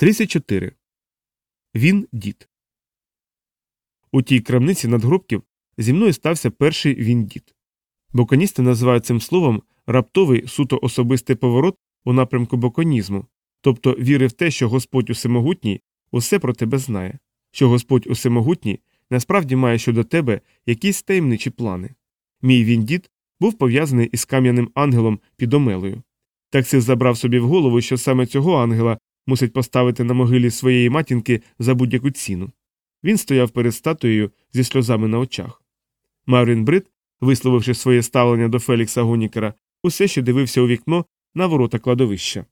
34. Він дід. У тій крамниці надгробків зі мною стався перший він дід. Боконісти називають цим словом раптовий суто особистий поворот у напрямку боконізму, тобто віри в те, що Господь Усемогутній усе про тебе знає, що Господь Усемогутній насправді має щодо тебе якісь таємничі плани. Мій він дід був пов'язаний із кам'яним ангелом під омелою. Таксист забрав собі в голову, що саме цього ангела мусить поставити на могилі своєї матінки за будь-яку ціну. Він стояв перед статуєю зі сльозами на очах. Марвін Брит, висловивши своє ставлення до Фелікса Гонікера, усе ще дивився у вікно на ворота кладовища.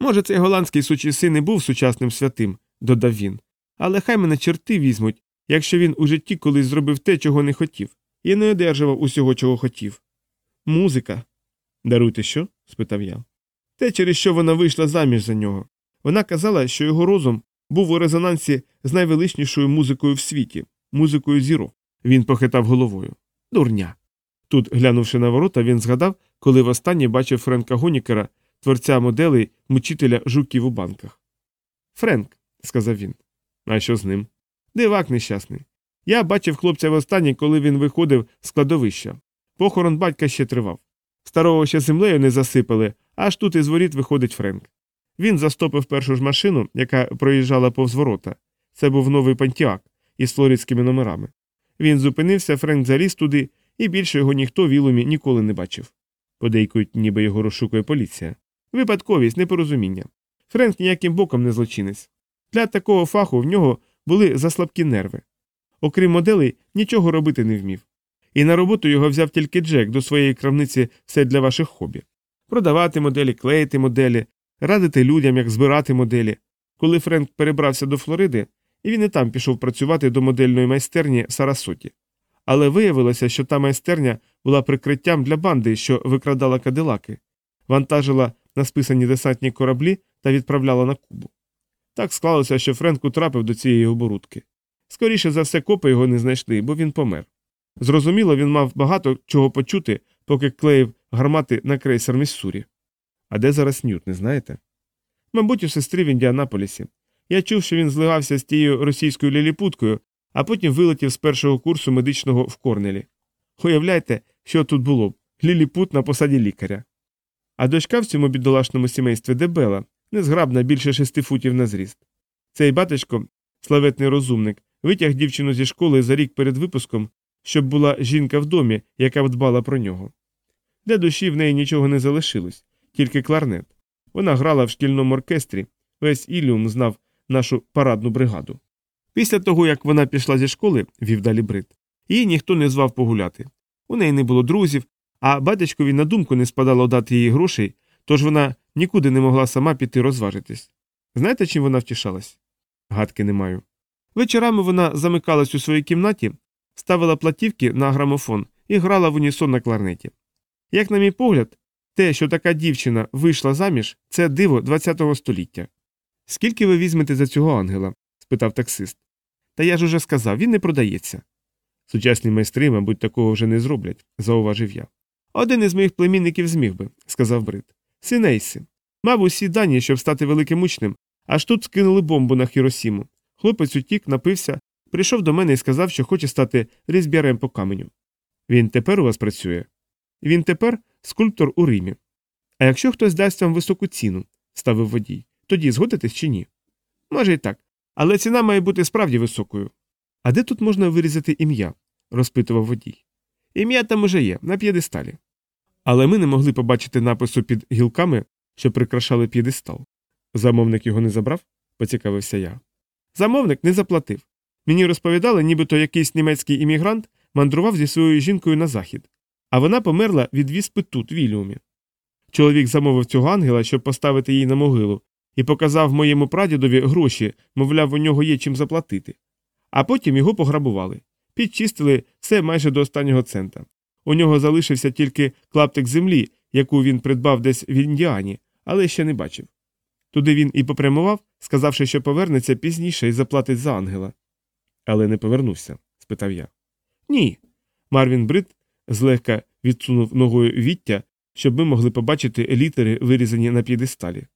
Може, цей голландський сучий син і був сучасним святим, додав він, але хай мене черти візьмуть, якщо він у житті колись зробив те, чого не хотів, і не одержував усього, чого хотів. Музика. Даруйте що? спитав я. Те, через що вона вийшла заміж за нього. Вона казала, що його розум був у резонансі з найвеличнішою музикою в світі, музикою зірок. Він похитав головою. Дурня. Тут, глянувши на ворота, він згадав, коли востаннє бачив Френка Гонікера, творця моделей, мучителя жуків у банках. Френк, сказав він. А що з ним? Дивак нещасний. Я бачив хлопця востаннє, коли він виходив з кладовища. Похорон батька ще тривав. Старого ще землею не засипали, аж тут із воріт виходить Френк. Він застопив першу ж машину, яка проїжджала повз ворота. Це був новий пантіак із флоридськими номерами. Він зупинився, Френк заліз туди, і більше його ніхто в Ілумі ніколи не бачив. Подейкують, ніби його розшукує поліція. Випадковість, непорозуміння. Френк ніяким боком не злочинець. Для такого фаху в нього були заслабкі нерви. Окрім моделей, нічого робити не вмів. І на роботу його взяв тільки Джек до своєї крамниці все для ваших хобі. Продавати моделі, клеїти моделі, радити людям, як збирати моделі. Коли Френк перебрався до Флориди, і він і там пішов працювати до модельної майстерні в Сарасоті. Але виявилося, що та майстерня була прикриттям для банди, що викрадала кадилаки, вантажила на списані десантні кораблі та відправляла на Кубу. Так склалося, що Френк утрапив до цієї оборудки. Скоріше за все, копи його не знайшли, бо він помер. Зрозуміло, він мав багато чого почути, поки клеїв гармати на крейсер Міссурі. А де зараз Ньют, не знаєте? Мабуть, у сестри в Індіанаполісі. Я чув, що він зливався з тією російською ліліпуткою, а потім вилетів з першого курсу медичного в Корнелі. Уявляйте, що тут було б ліліпут на посаді лікаря. А дочка в цьому бідолашному сімействі дебела, незграбна більше шести футів на зріст. Цей батечко, славетний розумник, витяг дівчину зі школи за рік перед випуском, щоб була жінка в домі, яка дбала про нього. Для душі в неї нічого не залишилось, тільки кларнет. Вона грала в шкільному оркестрі, весь Іліум знав нашу парадну бригаду. Після того, як вона пішла зі школи, вів далі Брит, її ніхто не звав погуляти. У неї не було друзів, а батечкові на думку не спадало дати їй грошей, тож вона нікуди не могла сама піти розважитись. Знаєте, чим вона втішалась? Гадки не маю. Вечорами вона замикалась у своїй кімнаті, ставила платівки на грамофон і грала в унісон на кларнеті. Як, на мій погляд, те, що така дівчина вийшла заміж, це диво ХХ століття. Скільки ви візьмете за цього ангела? спитав таксист. Та я ж уже сказав, він не продається. Сучасні майстри, мабуть, такого вже не зроблять, зауважив я. Один із моїх племінників зміг би, сказав Брит. Синейси. Мав усі дані, щоб стати великим учнем, аж тут скинули бомбу на Хіросіму. Хлопець утік, напився, прийшов до мене і сказав, що хоче стати різбярем по каменю. Він тепер у вас працює? Він тепер скульптор у Римі. А якщо хтось дасть вам високу ціну, ставив водій, тоді згодитесь чи ні? Може і так, але ціна має бути справді високою. А де тут можна вирізати ім'я? розпитував водій. Ім'я там уже є, на п'єдесталі. Але ми не могли побачити напису під гілками, що прикрашали п'єдестал. Замовник його не забрав? поцікавився я. Замовник не заплатив. Мені розповідали, нібито якийсь німецький іммігрант мандрував зі своєю жінкою на захід, а вона померла від віспи тут, в Іліумі. Чоловік замовив цього ангела, щоб поставити її на могилу, і показав моєму прадідові гроші, мовляв, у нього є чим заплатити. А потім його пограбували, підчистили все майже до останнього цента. У нього залишився тільки клаптик землі, яку він придбав десь в Індіані, але ще не бачив. Туди він і попрямував, сказавши, що повернеться пізніше і заплатить за ангела. Але не повернувся? спитав я. Ні. Марвін Брит злегка відсунув ногою віття, щоб ми могли побачити літери, вирізані на п'єдесталі.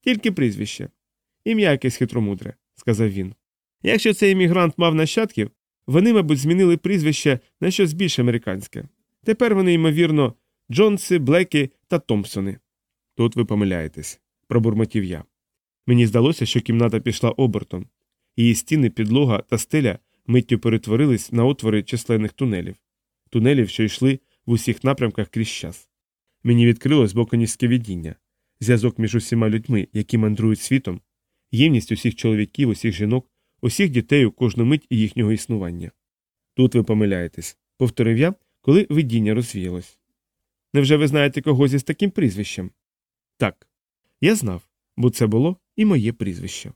Тільки прізвище. Ім'я якесь хитромудре, сказав він. Якщо цей іммігрант мав нащадків, вони, мабуть, змінили прізвище на щось більш американське. Тепер вони, ймовірно, Джонси, Блекі та Томпсони. Тут ви помиляєтесь, пробурмотів я. Мені здалося, що кімната пішла обертом. Її стіни, підлога та стеля миттю перетворились на отвори численних тунелів, тунелів, що йшли в усіх напрямках крізь час. Мені відкрилось боконівське видіння, зв'язок між усіма людьми, які мандрують світом, ємність усіх чоловіків, усіх жінок, усіх дітей у кожну мить їхнього існування. Тут ви помиляєтесь, повторив я, коли видіння розвіялось. Невже ви знаєте когось із таким прізвищем? Так, я знав, бо це було і моє прізвище.